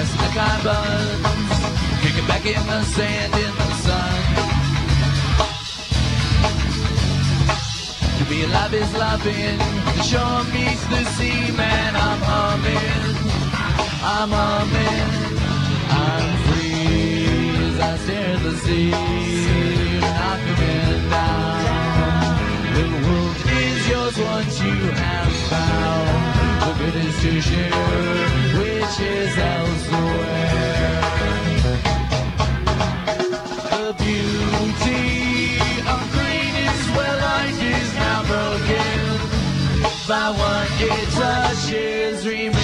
buds, kicking back in the sand in the sun. To be alive is loving, the shore meets the sea, man. I'm humming, I'm humming, I'm free as I stare at the sea, I'm coming down. The world is yours once you have found. The good is to share, by what it touches, remembering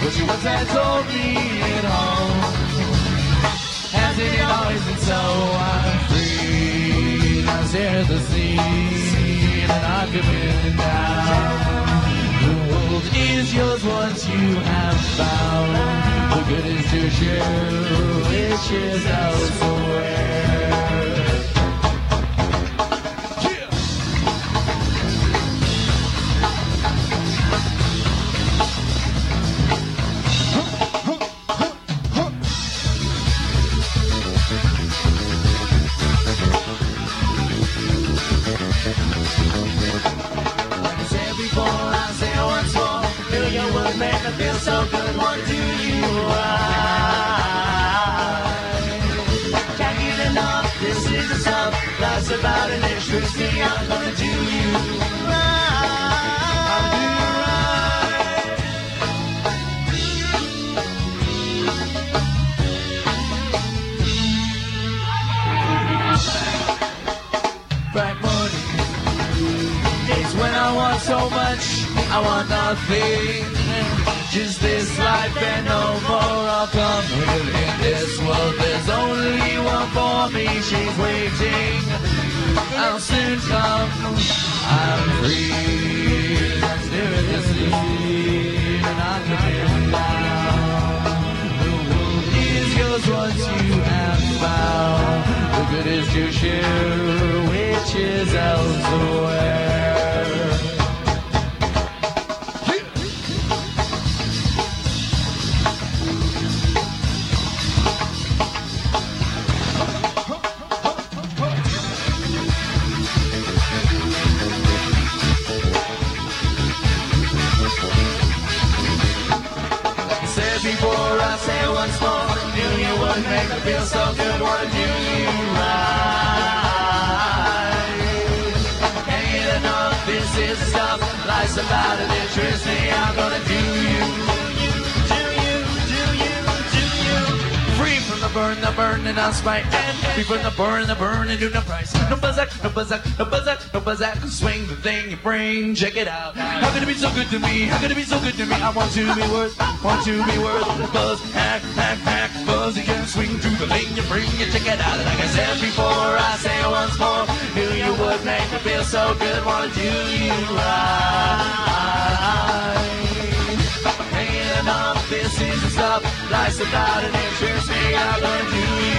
what she once had told me at home. Has it always been so? I'm free. Now stare at the scene, and I'm coming down. The world is yours once you have found. The good is to share, which is elsewhere. So good. What do you I can't get enough. This is the stuff that's about an me. I'm gonna do you right. When I want so much, I want nothing. Just this life and no more. I'll come here in this world. There's only one for me. She's waiting. I'll soon come. I'm free. I'm still the sea, and I'm coming down. The world is yours once you have found. The good is to share, which is elsewhere. Say once more. Knew you would make me feel so good. Wanna do you right? The burn, the burn, and. Free from the burn, the burn, and do no price. No buzzak, no buzzak, no buzzak, no buzzak. Swing the thing you bring. Check it out. How could it be so good to me? How could it be so good to me? I want to be worth, want to be worth. Buzz, hack, hack, hack. Buzz, you can swing through the lane you bring. You check it out. Like I said before, I say it once more. Knew you would make me feel so good. Wanna do you right. About an interest me. I'm gonna you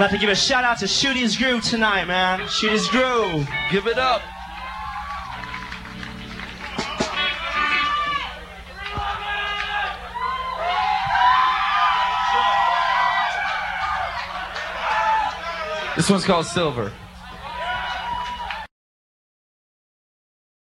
I'd like to give a shout out to Shootyz Groove tonight, man. Shootyz Groove. Give it up. This one's called Silver.